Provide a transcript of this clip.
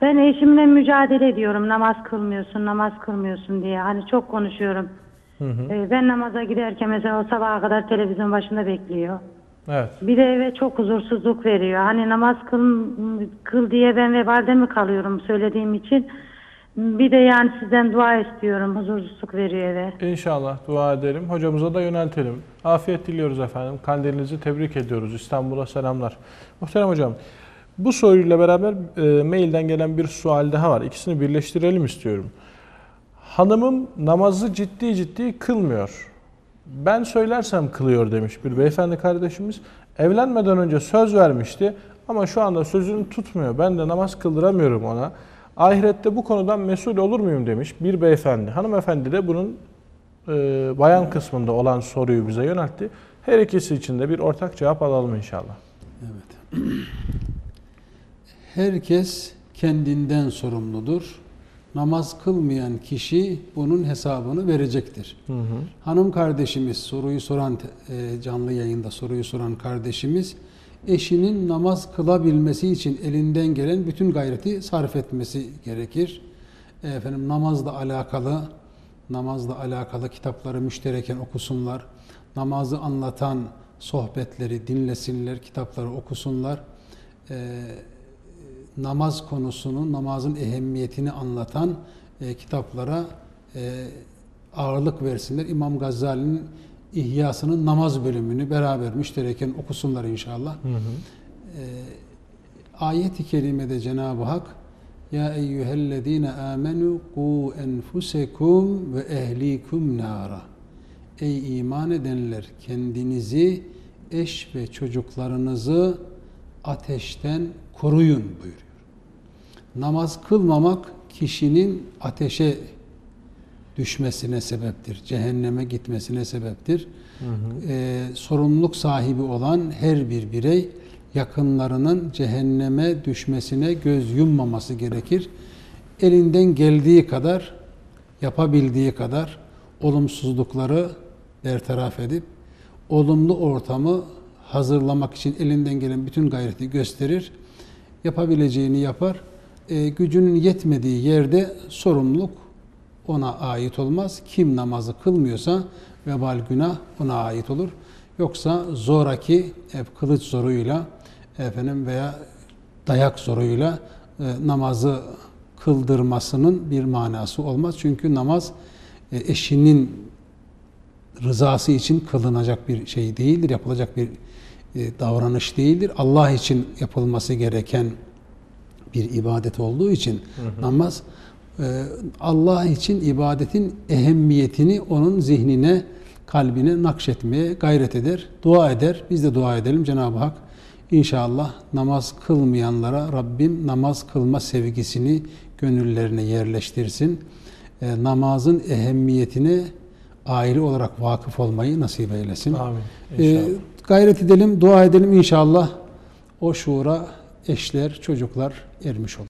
Ben eşimle mücadele ediyorum. Namaz kılmıyorsun, namaz kılmıyorsun diye. Hani çok konuşuyorum. Ee, ben namaza giderken mesela o sabaha kadar televizyon başında bekliyor. Evet. Bir de eve çok huzursuzluk veriyor. Hani namaz kıl, kıl diye ben vebalde mi kalıyorum söylediğim için. Bir de yani sizden dua istiyorum. Huzursuzluk veriyor eve. İnşallah dua edelim. Hocamıza da yöneltelim. Afiyet diliyoruz efendim. Kandilinizi tebrik ediyoruz. İstanbul'a selamlar. Muhterem hocam, bu soruyla beraber e, mailden gelen bir sual daha var. İkisini birleştirelim istiyorum. Hanımım namazı ciddi ciddi kılmıyor. Ben söylersem kılıyor demiş bir beyefendi kardeşimiz. Evlenmeden önce söz vermişti ama şu anda sözünü tutmuyor. Ben de namaz kıldıramıyorum ona. Ahirette bu konudan mesul olur muyum demiş bir beyefendi. Hanımefendi de bunun e, bayan kısmında olan soruyu bize yöneltti. Her ikisi için de bir ortak cevap alalım inşallah. Evet. Herkes kendinden sorumludur. Namaz kılmayan kişi bunun hesabını verecektir. Hanım kardeşimiz soruyu soran e, canlı yayında soruyu soran kardeşimiz eşinin namaz kılabilmesi için elinden gelen bütün gayreti sarf etmesi gerekir. E, Efendim namazla alakalı namazla alakalı kitapları müştereken okusunlar. Namazı anlatan sohbetleri dinlesinler, kitapları okusunlar. E, namaz konusunu, namazın ehemmiyetini anlatan e, kitaplara e, ağırlık versinler. İmam Gazali'nin İhyası'nın namaz bölümünü beraber müştereken okusunlar inşallah. E, ayet-i kerimede Cenab-ı Hak Ya eyyühellezine amenu ku enfusekum ve ehlikum nara Ey iman edenler kendinizi, eş ve çocuklarınızı ateşten koruyun buyuruyor. Namaz kılmamak kişinin ateşe düşmesine sebeptir. Cehenneme gitmesine sebeptir. Ee, sorumluluk sahibi olan her bir birey yakınlarının cehenneme düşmesine göz yummaması gerekir. Elinden geldiği kadar, yapabildiği kadar olumsuzlukları bertaraf edip olumlu ortamı hazırlamak için elinden gelen bütün gayreti gösterir. Yapabileceğini yapar. E, gücünün yetmediği yerde sorumluluk ona ait olmaz. Kim namazı kılmıyorsa vebal günah ona ait olur. Yoksa zoraki hep kılıç zoruyla efendim veya dayak zoruyla e, namazı kıldırmasının bir manası olmaz. Çünkü namaz e, eşinin rızası için kılınacak bir şey değildir, yapılacak bir e, davranış değildir. Allah için yapılması gereken bir ibadet olduğu için hı hı. namaz e, Allah için ibadetin ehemmiyetini onun zihnine, kalbine nakşetmeye gayret eder, dua eder. Biz de dua edelim Cenab-ı Hak. İnşallah namaz kılmayanlara Rabbim namaz kılma sevgisini gönüllerine yerleştirsin. E, namazın ehemmiyetine aile olarak vakıf olmayı nasip eylesin. Amin. E, gayret edelim, dua edelim inşallah o şuura eşler, çocuklar ermiş olur.